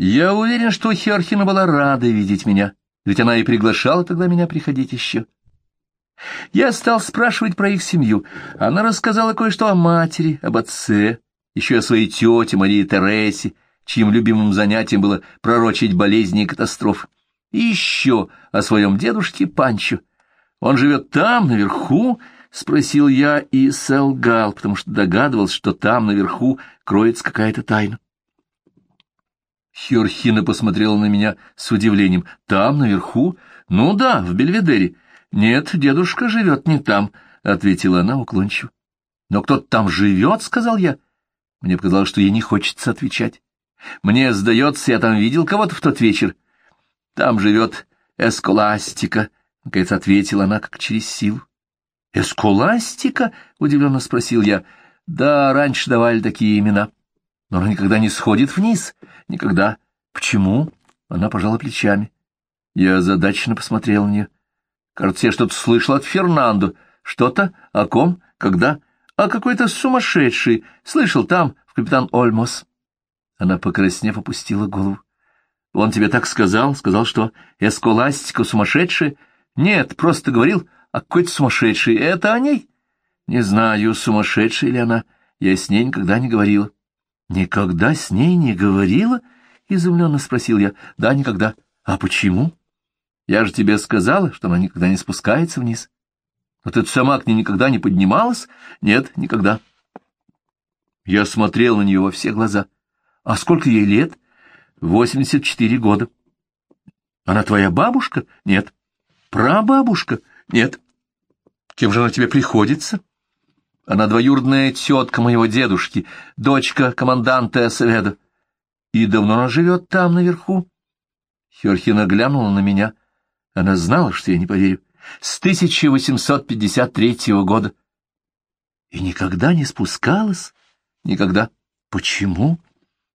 Я уверен, что Херхина была рада видеть меня, ведь она и приглашала тогда меня приходить еще. Я стал спрашивать про их семью. Она рассказала кое-что о матери, об отце, еще о своей тете Марии Тересе, чьим любимым занятием было пророчить болезни и катастрофы. И еще о своем дедушке Панчо. Он живет там, наверху, — спросил я и солгал, потому что догадывался, что там, наверху, кроется какая-то тайна. Херхина посмотрела на меня с удивлением. «Там, наверху? Ну да, в Бельведере. Нет, дедушка живет не там», — ответила она уклончиво. «Но кто-то там живет?» — сказал я. Мне показалось, что ей не хочется отвечать. «Мне сдается, я там видел кого-то в тот вечер. Там живет Эсколастика», — наконец ответила она, как через силу. «Эскуластика?» — удивленно спросил я. «Да, раньше давали такие имена. Но она никогда не сходит вниз. Никогда. Почему?» Она пожала плечами. Я озадаченно посмотрел на нее. «Кажется, я что-то слышал от Фернандо. Что-то? О ком? Когда? А какой-то сумасшедший. Слышал там, в капитан Ольмос». Она, покраснев, опустила голову. «Он тебе так сказал? Сказал, что эскуластика сумасшедшая?» «Нет, просто говорил...» А какой-то сумасшедший. Это о ней? Не знаю, сумасшедшая ли она. Я с ней никогда не говорила. Никогда с ней не говорила? Изумленно спросил я. Да, никогда. А почему? Я же тебе сказала, что она никогда не спускается вниз. Но ты сама к ней никогда не поднималась? Нет, никогда. Я смотрел на нее во все глаза. А сколько ей лет? Восемьдесят четыре года. Она твоя бабушка? Нет. Прабабушка? Нет. Кем же она тебе приходится? Она двоюродная тетка моего дедушки, дочка команданта Эсведа. И давно она живет там, наверху? Херхина глянула на меня. Она знала, что я не поверю. С 1853 года. И никогда не спускалась? Никогда. Почему?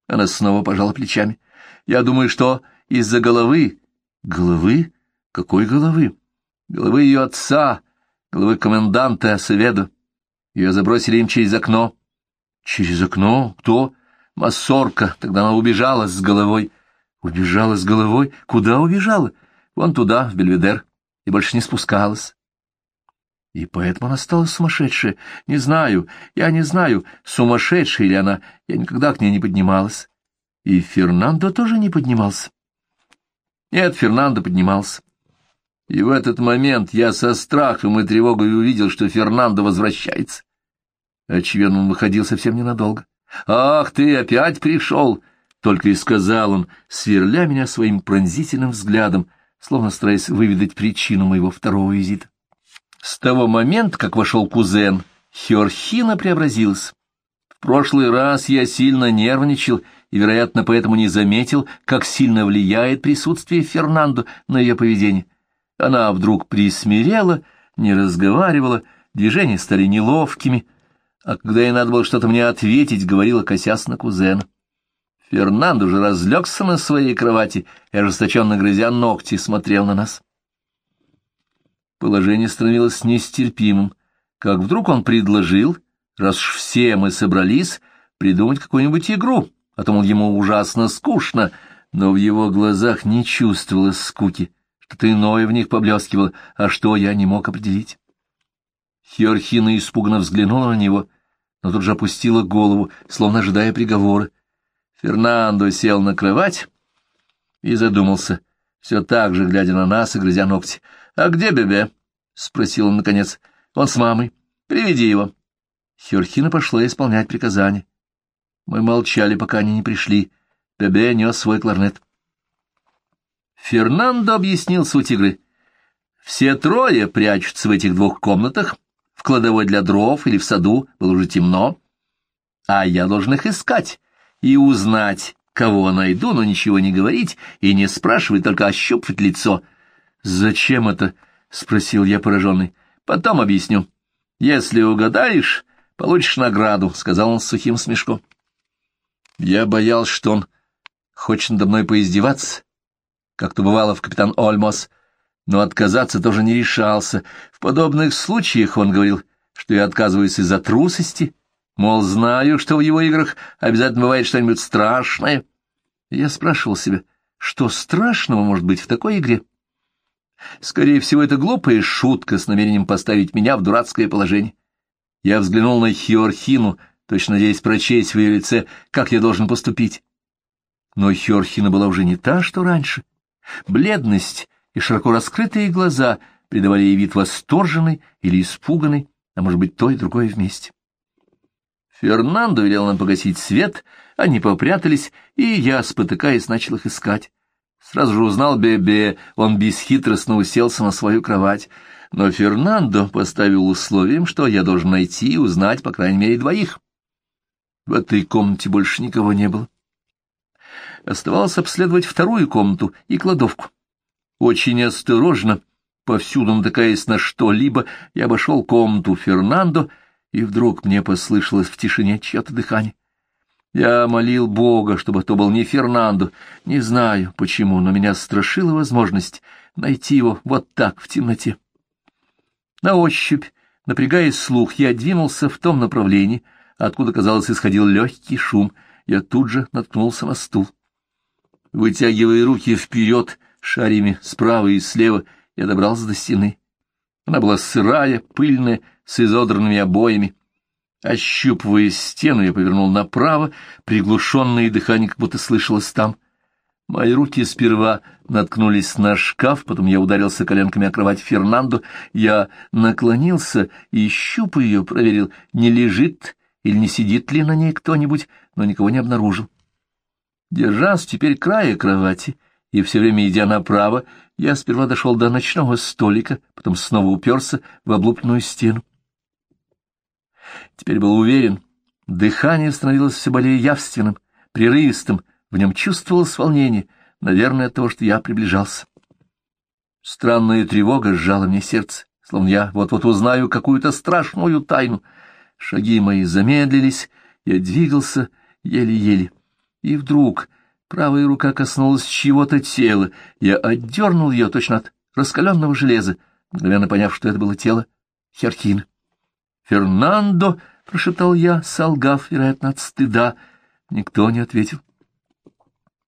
Она снова пожала плечами. Я думаю, что из-за головы. Головы? Какой головы? головы ее отца, головы коменданта Осведа. Ее забросили им через окно. Через окно? Кто? Массорка. Тогда она убежала с головой. Убежала с головой? Куда убежала? Вон туда, в Бельведер. И больше не спускалась. И поэтому она стала сумасшедшая. Не знаю, я не знаю, сумасшедшая ли она. Я никогда к ней не поднималась. И Фернандо тоже не поднимался. Нет, Фернандо поднимался. И в этот момент я со страхом и тревогой увидел, что Фернандо возвращается. Очевидно, он выходил совсем ненадолго. «Ах, ты опять пришел!» — только и сказал он, сверля меня своим пронзительным взглядом, словно стараясь выведать причину моего второго визита. С того момента, как вошел кузен, Херхина преобразилась. В прошлый раз я сильно нервничал и, вероятно, поэтому не заметил, как сильно влияет присутствие Фернандо на ее поведение. Она вдруг присмирела, не разговаривала, движения стали неловкими, а когда ей надо было что-то мне ответить, говорила, косясь на кузена. Фернандо же разлегся на своей кровати и, ожесточенно грызя ногти, смотрел на нас. Положение становилось нестерпимым, как вдруг он предложил, раз уж все мы собрались, придумать какую-нибудь игру, а то, мол, ему ужасно скучно, но в его глазах не чувствовалось скуки. Что-то иное в них поблескивало, а что я не мог определить. Хиорхина испуганно взглянула на него, но тут же опустила голову, словно ожидая приговора. Фернандо сел на кровать и задумался, все так же, глядя на нас и грызя ногти. — А где Бебе? — спросил он наконец. — Он с мамой. Приведи его. Хиорхина пошла исполнять приказание. Мы молчали, пока они не пришли. Бебе нес свой кларнет. Фернандо объяснил суть игры. Все трое прячутся в этих двух комнатах, в кладовой для дров или в саду, было уже темно, а я должен их искать и узнать, кого найду, но ничего не говорить и не спрашивать, только ощупывать лицо. «Зачем это?» — спросил я пораженный. «Потом объясню. Если угадаешь, получишь награду», — сказал он с сухим смешком. Я боялся, что он хочет надо мной поиздеваться, как то бывало в капитан Ольмос, но отказаться тоже не решался. В подобных случаях он говорил, что я отказываюсь из-за трусости, мол, знаю, что в его играх обязательно бывает что-нибудь страшное. Я спрашивал себя, что страшного может быть в такой игре? Скорее всего, это глупая шутка с намерением поставить меня в дурацкое положение. Я взглянул на Хиорхину, точно надеясь прочесть в ее лице, как я должен поступить. Но Хиорхина была уже не та, что раньше. Бледность и широко раскрытые глаза придавали ей вид восторженный или испуганный, а может быть, то и другое вместе. Фернандо велел нам погасить свет, они попрятались, и я, спотыкаясь, начал их искать. Сразу же узнал Бебе, он бесхитростно уселся на свою кровать. Но Фернандо поставил условием, что я должен найти и узнать, по крайней мере, двоих. В этой комнате больше никого не было. Оставалось обследовать вторую комнату и кладовку. Очень осторожно, повсюду натыкаясь на что-либо, я обошел комнату Фернандо, и вдруг мне послышалось в тишине чье-то дыхание. Я молил Бога, чтобы то был не Фернандо. Не знаю, почему, но меня страшила возможность найти его вот так, в темноте. На ощупь, напрягая слух, я двинулся в том направлении, откуда, казалось, исходил легкий шум. Я тут же наткнулся на стул. Вытягивая руки вперед, шарями справа и слева, я добрался до стены. Она была сырая, пыльная, с изодранными обоями. Ощупывая стену, я повернул направо, приглушенное дыхание как будто слышалось там. Мои руки сперва наткнулись на шкаф, потом я ударился коленками о кровать Фернандо. Я наклонился и, щупая ее, проверил, не лежит или не сидит ли на ней кто-нибудь, но никого не обнаружил. Держась теперь края кровати и все время идя направо, я сперва дошел до ночного столика, потом снова уперся в облупленную стену. Теперь был уверен, дыхание становилось все более явственным, прерывистым, в нем чувствовалось волнение, наверное, от того, что я приближался. Странная тревога сжала мне сердце, словно я вот-вот узнаю какую-то страшную тайну. Шаги мои замедлились, я двигался еле-еле. И вдруг правая рука коснулась чьего-то тела. Я отдернул ее точно от раскаленного железа, мгновенно поняв, что это было тело Херкина. «Фернандо!» — прошептал я, солгав, вероятно, от стыда. Никто не ответил.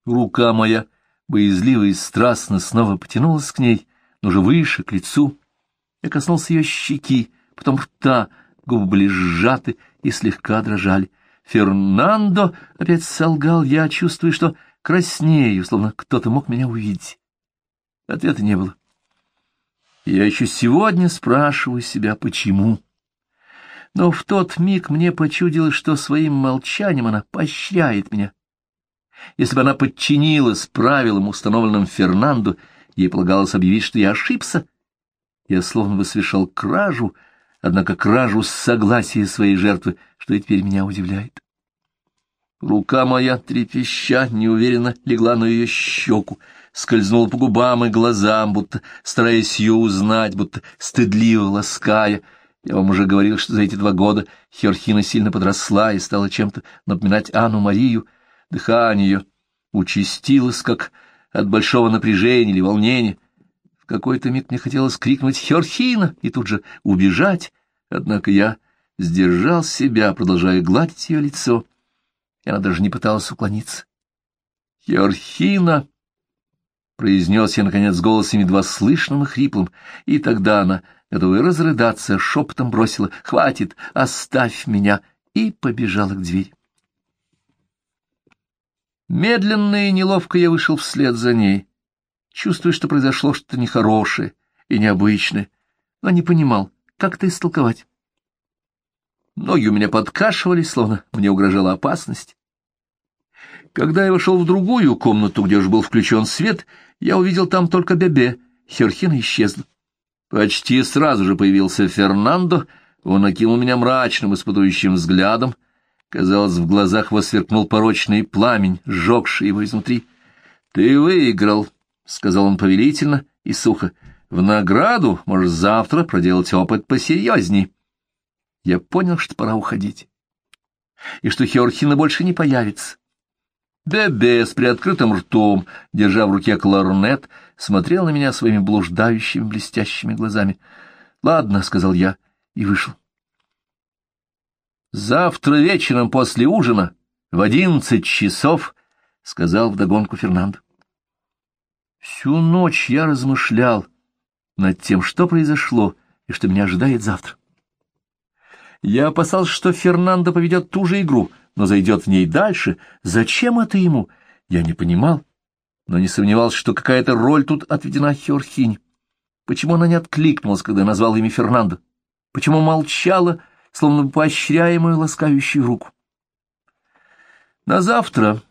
Рука моя, боязливо и страстно, снова потянулась к ней, но уже выше, к лицу. Я коснулся ее щеки, потом рта, губы были сжаты и слегка дрожали. «Фернандо!» — опять солгал я, чувствуя, что краснею, словно кто-то мог меня увидеть. Ответа не было. Я еще сегодня спрашиваю себя, почему. Но в тот миг мне почудилось, что своим молчанием она поощряет меня. Если бы она подчинилась правилам, установленным Фернандо, ей полагалось объявить, что я ошибся. Я словно бы совершал кражу, однако кражу с согласия своей жертвы, что и теперь меня удивляет. Рука моя, трепеща, неуверенно легла на ее щеку, скользнула по губам и глазам, будто стараясь ее узнать, будто стыдливо лаская — я вам уже говорил, что за эти два года Херхина сильно подросла и стала чем-то напоминать Анну Марию. Дыхание ее участилось, как от большого напряжения или волнения. Какой-то миг мне хотелось крикнуть «Херхина!» и тут же убежать, однако я сдержал себя, продолжая гладить ее лицо, и она даже не пыталась уклониться. «Херхина!» — произнес я, наконец, голосом едва слышным и хриплым, и тогда она готовая разрыдаться, шепотом бросила «Хватит, оставь меня!» и побежала к двери. Медленно и неловко я вышел вслед за ней, чувствуя, что произошло что-то нехорошее и необычное, но не понимал, как это истолковать. Ноги у меня подкашивались, словно мне угрожала опасность. Когда я вошел в другую комнату, где уже был включен свет, я увидел там только Бебе, Херхина исчезла. Почти сразу же появился Фернандо, он окинул меня мрачным, испытующим взглядом. Казалось, в глазах сверкнул порочный пламень, сжегший его изнутри. — Ты выиграл, — сказал он повелительно и сухо. — В награду можешь завтра проделать опыт посерьезней. Я понял, что пора уходить, и что Хеорхина больше не появится. Бебе с приоткрытым ртом, держа в руке кларнет, смотрел на меня своими блуждающими блестящими глазами. «Ладно», — сказал я и вышел. «Завтра вечером после ужина в одиннадцать часов сказал вдогонку Фернандо. Всю ночь я размышлял над тем, что произошло и что меня ожидает завтра. Я опасался, что Фернандо поведет ту же игру, но зайдет в ней дальше. Зачем это ему? Я не понимал, но не сомневался, что какая-то роль тут отведена Хеорхине. Почему она не откликнулась, когда я назвал имя Фернандо? Почему молчала, словно поощряя мою ласкающую руку? На завтра,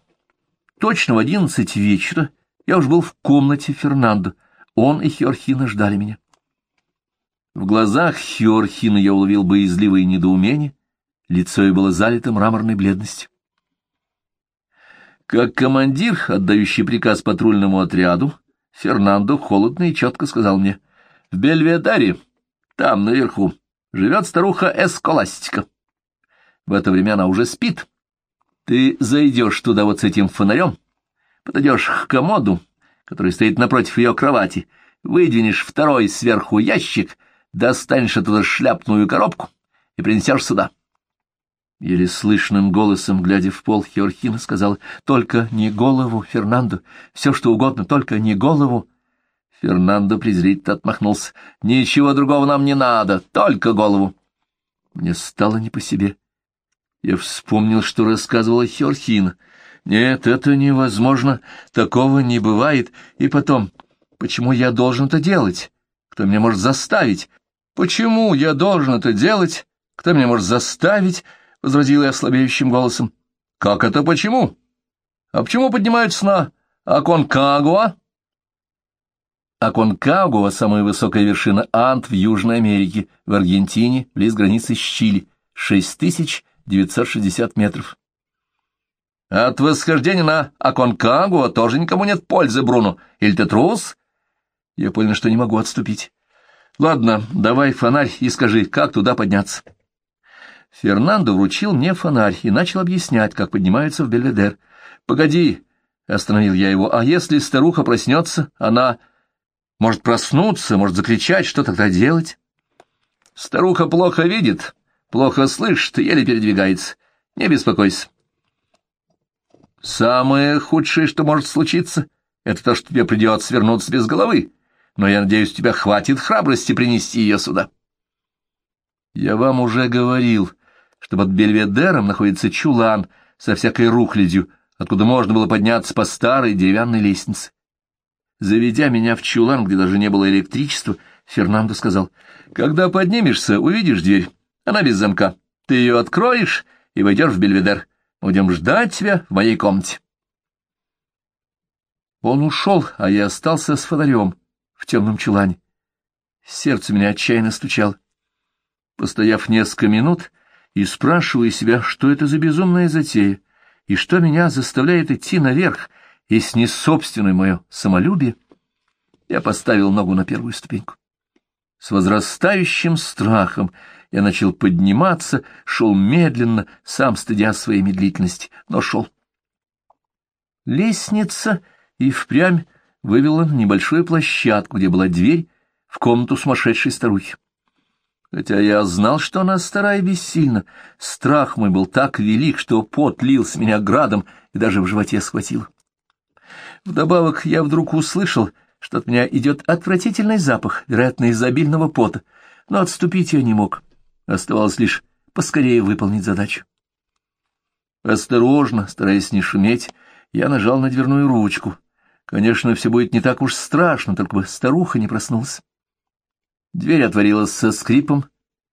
точно в одиннадцать вечера, я уж был в комнате Фернандо. Он и Хеорхина ждали меня. В глазах Хеорхина я уловил боязливое недоумение, лицо ее было залито мраморной бледностью. Как командир, отдающий приказ патрульному отряду, Фернандо холодно и четко сказал мне, «В Бельведаре, там, наверху, живет старуха Эсколастика. В это время она уже спит. Ты зайдешь туда вот с этим фонарем, подойдешь к комоду, который стоит напротив ее кровати, выдвинешь второй сверху ящик, достанешь оттуда шляпную коробку и принесешь сюда. Еле слышным голосом, глядя в пол, Хеорхина сказала, «Только не голову, Фернандо, все что угодно, только не голову». Фернандо презрительно отмахнулся, «Ничего другого нам не надо, только голову». Мне стало не по себе. Я вспомнил, что рассказывала Хеорхина. «Нет, это невозможно, такого не бывает. И потом, почему я должен это делать? Кто меня может заставить? «Почему я должен это делать? Кто меня может заставить?» — возразил я слабеющим голосом. «Как это почему? А почему поднимаются на Аконкагуа?» Аконкагуа — самая высокая вершина Анд в Южной Америке, в Аргентине, близ границы с Чили, 6960 метров. От восхождения на Аконкагуа тоже никому нет пользы, Бруно. Или ты трус? Я понял, что не могу отступить. Ладно, давай фонарь и скажи, как туда подняться. Фернандо вручил мне фонарь и начал объяснять, как поднимаются в Бельведер. Погоди, остановил я его, а если старуха проснется, она может проснуться, может закричать, что тогда делать? Старуха плохо видит, плохо слышит, еле передвигается. Не беспокойся. Самое худшее, что может случиться, это то, что тебе придется свернуться без головы но я надеюсь, у тебя хватит храбрости принести ее сюда. Я вам уже говорил, что под Бельведером находится чулан со всякой рухлядью, откуда можно было подняться по старой деревянной лестнице. Заведя меня в чулан, где даже не было электричества, Фернандо сказал, «Когда поднимешься, увидишь дверь. Она без замка. Ты ее откроешь и войдешь в Бельведер. Будем ждать тебя в моей комнате». Он ушел, а я остался с фонарем в темном чулане. Сердце меня отчаянно стучало. Постояв несколько минут и спрашивая себя, что это за безумная затея, и что меня заставляет идти наверх, если не собственное мое самолюбие, я поставил ногу на первую ступеньку. С возрастающим страхом я начал подниматься, шел медленно, сам стыдя своей медлительности, но шел. Лестница и впрямь вывела на небольшую площадку, где была дверь в комнату сумасшедшей старухи. Хотя я знал, что она старая и бессильна, страх мой был так велик, что пот лил с меня градом и даже в животе схватил. Вдобавок я вдруг услышал, что от меня идет отвратительный запах, вероятно, изобильного пота, но отступить я не мог. Оставалось лишь поскорее выполнить задачу. Осторожно, стараясь не шуметь, я нажал на дверную ручку. Конечно, все будет не так уж страшно, только бы старуха не проснулась. Дверь отворилась со скрипом,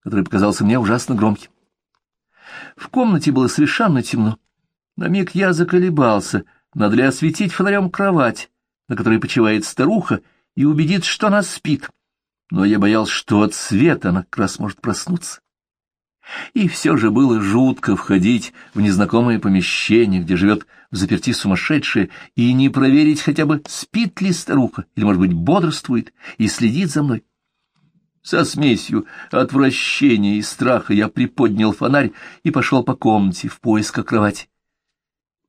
который показался мне ужасно громким. В комнате было совершенно темно. На миг я заколебался, надо ли осветить фонарем кровать, на которой почивает старуха, и убедиться, что она спит. Но я боялся, что от света она как раз может проснуться. И все же было жутко входить в незнакомое помещение, где живет в заперти сумасшедшая, и не проверить хотя бы, спит ли старуха, или, может быть, бодрствует и следит за мной. Со смесью отвращения и страха я приподнял фонарь и пошел по комнате в поисках кровати.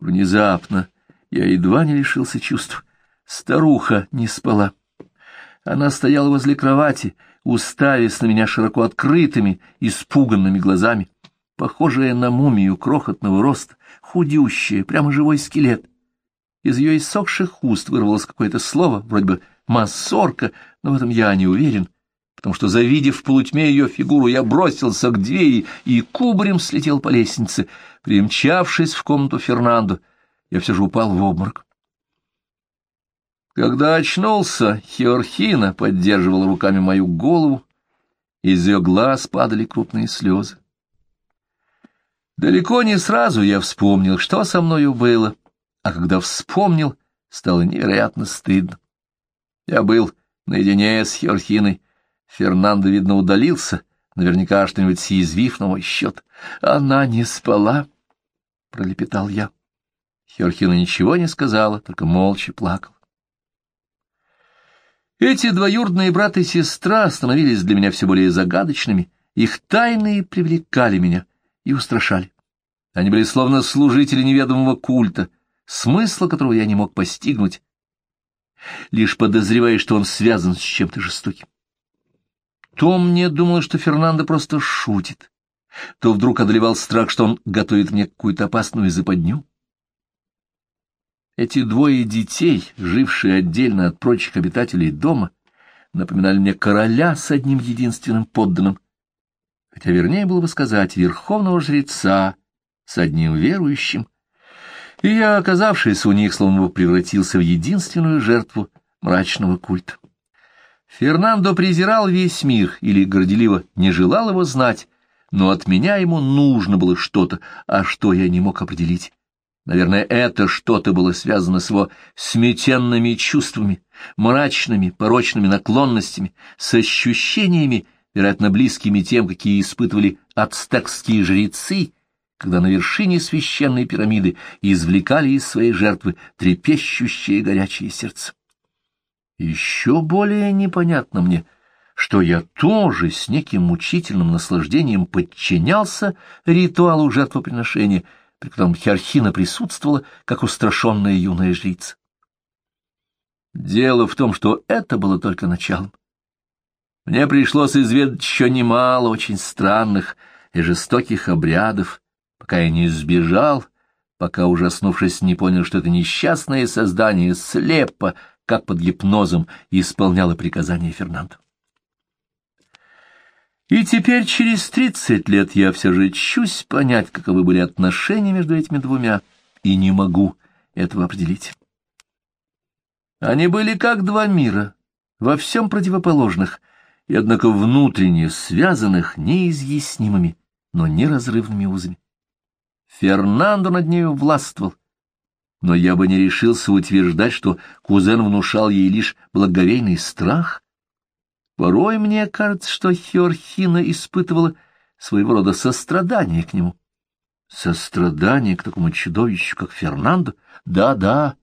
Внезапно я едва не лишился чувств. Старуха не спала. Она стояла возле кровати, уставясь на меня широко открытыми, испуганными глазами, похожая на мумию крохотного роста, худющая, прямо живой скелет. из ее иссохших уст вырвалось какое-то слово, вроде бы «массорка», но в этом я не уверен, потому что, завидев в полутьме ее фигуру, я бросился к двери и кубарем слетел по лестнице. Примчавшись в комнату Фернандо, я все же упал в обморок. Когда очнулся, Хеорхина поддерживала руками мою голову, из ее глаз падали крупные слезы. Далеко не сразу я вспомнил, что со мною было, а когда вспомнил, стало невероятно стыдно. Я был наедине с Хеорхиной. Фернандо, видно, удалился, наверняка что-нибудь съязвив на мой счет. Она не спала, — пролепетал я. Хеорхина ничего не сказала, только молча плакала. Эти двоюродные брат и сестра становились для меня все более загадочными, их тайны привлекали меня и устрашали. Они были словно служители неведомого культа, смысла которого я не мог постигнуть, лишь подозревая, что он связан с чем-то жестоким. То мне думалось, что Фернандо просто шутит, то вдруг одолевал страх, что он готовит мне какую-то опасную западню. Эти двое детей, жившие отдельно от прочих обитателей дома, напоминали мне короля с одним единственным подданным, хотя вернее было бы сказать верховного жреца с одним верующим, и я, оказавшись у них, словно бы превратился в единственную жертву мрачного культа. Фернандо презирал весь мир или горделиво не желал его знать, но от меня ему нужно было что-то, а что я не мог определить. Наверное, это что-то было связано с его сметенными чувствами, мрачными, порочными наклонностями, с ощущениями, вероятно, близкими тем, какие испытывали ацтекские жрецы, когда на вершине священной пирамиды извлекали из своей жертвы трепещущее горячее сердце. Еще более непонятно мне, что я тоже с неким мучительным наслаждением подчинялся ритуалу жертвоприношения — при котором Херхина присутствовала, как устрашенная юная жрица. Дело в том, что это было только началом. Мне пришлось изведать еще немало очень странных и жестоких обрядов, пока я не сбежал, пока, ужаснувшись, не понял, что это несчастное создание слепо, как под гипнозом, исполняло приказания Фернандо. И теперь, через тридцать лет, я все же чусь понять, каковы были отношения между этими двумя, и не могу этого определить. Они были как два мира, во всем противоположных, и, однако, внутренне связанных неизъяснимыми, но неразрывными узами. Фернандо над нею властвовал, но я бы не решился утверждать, что кузен внушал ей лишь благоговейный страх, Порой мне кажется, что Хеорхина испытывала своего рода сострадание к нему. Сострадание к такому чудовищу, как Фернандо? Да-да.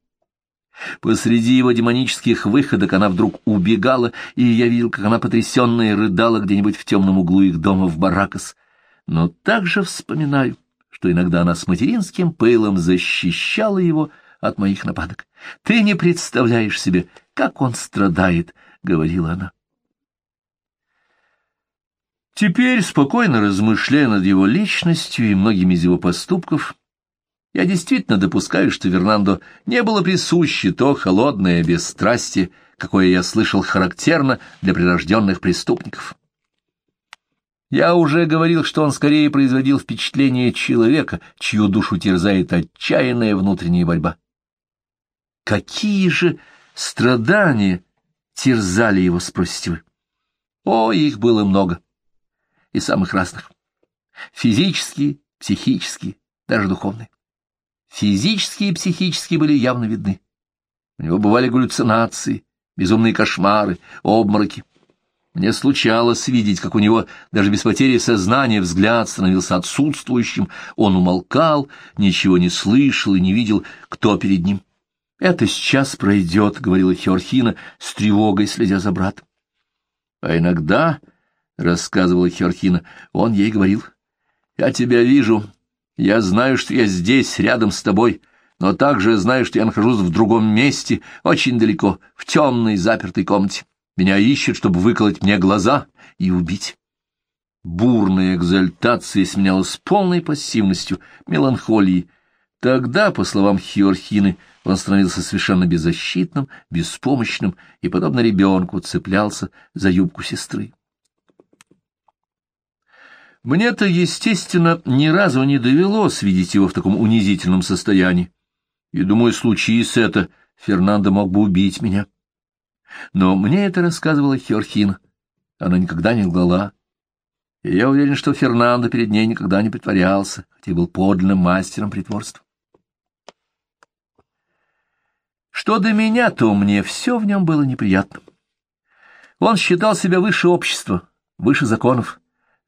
Посреди его демонических выходок она вдруг убегала, и я видел, как она потрясенная рыдала где-нибудь в темном углу их дома в Баракас. Но также вспоминаю, что иногда она с материнским пылом защищала его от моих нападок. «Ты не представляешь себе, как он страдает», — говорила она. Теперь, спокойно размышляя над его личностью и многими из его поступков, я действительно допускаю, что Вернандо не было присуще то холодное бесстрастие, какое я слышал характерно для прирожденных преступников. Я уже говорил, что он скорее производил впечатление человека, чью душу терзает отчаянная внутренняя борьба. Какие же страдания терзали его, спросите вы? О, их было много и самых разных. Физические, психические, даже духовные. Физические и психические были явно видны. У него бывали галлюцинации, безумные кошмары, обмороки. Мне случалось видеть, как у него даже без потери сознания взгляд становился отсутствующим, он умолкал, ничего не слышал и не видел, кто перед ним. «Это сейчас пройдет», — говорила Хеорхина, с тревогой следя за братом. А иногда рассказывала Херхина. Он ей говорил, «Я тебя вижу, я знаю, что я здесь, рядом с тобой, но также знаю, что я нахожусь в другом месте, очень далеко, в темной запертой комнате. Меня ищут, чтобы выколоть мне глаза и убить». Бурная экзальтация сменялась полной пассивностью, меланхолией. Тогда, по словам Хиорхины, Он становился совершенно беззащитным, беспомощным и, подобно ребенку, цеплялся за юбку сестры. Мне-то, естественно, ни разу не довелось видеть его в таком унизительном состоянии. И, думаю, случись это, Фернандо мог бы убить меня. Но мне это рассказывала Хеорхина. Она никогда не лгала. И я уверен, что Фернандо перед ней никогда не притворялся, хотя был подлинным мастером притворства. Что до меня, то мне все в нем было неприятно. Он считал себя выше общества, выше законов.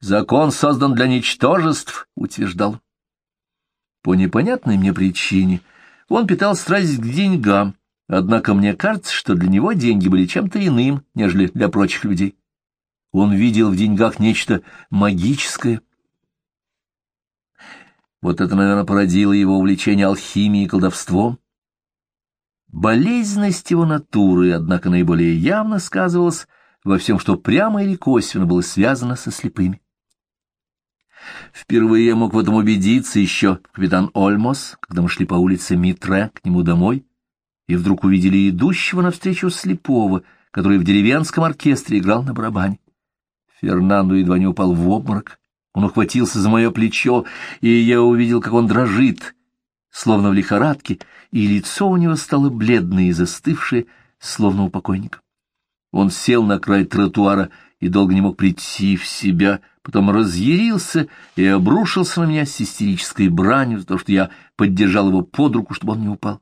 Закон создан для ничтожеств, утверждал. По непонятной мне причине он питал страсть к деньгам, однако мне кажется, что для него деньги были чем-то иным, нежели для прочих людей. Он видел в деньгах нечто магическое. Вот это, наверное, породило его увлечение алхимией и колдовством. Болезненность его натуры, однако, наиболее явно сказывалась во всем, что прямо или косвенно было связано со слепыми. Впервые я мог в этом убедиться еще капитан Ольмос, когда мы шли по улице Митре к нему домой, и вдруг увидели идущего навстречу слепого, который в деревенском оркестре играл на барабане. Фернандо едва не упал в обморок. Он ухватился за мое плечо, и я увидел, как он дрожит, словно в лихорадке, и лицо у него стало бледное и застывшее, словно у покойника. Он сел на край тротуара и долго не мог прийти в себя, потом разъярился и обрушился на меня с истерической бранью за то, что я поддержал его под руку, чтобы он не упал.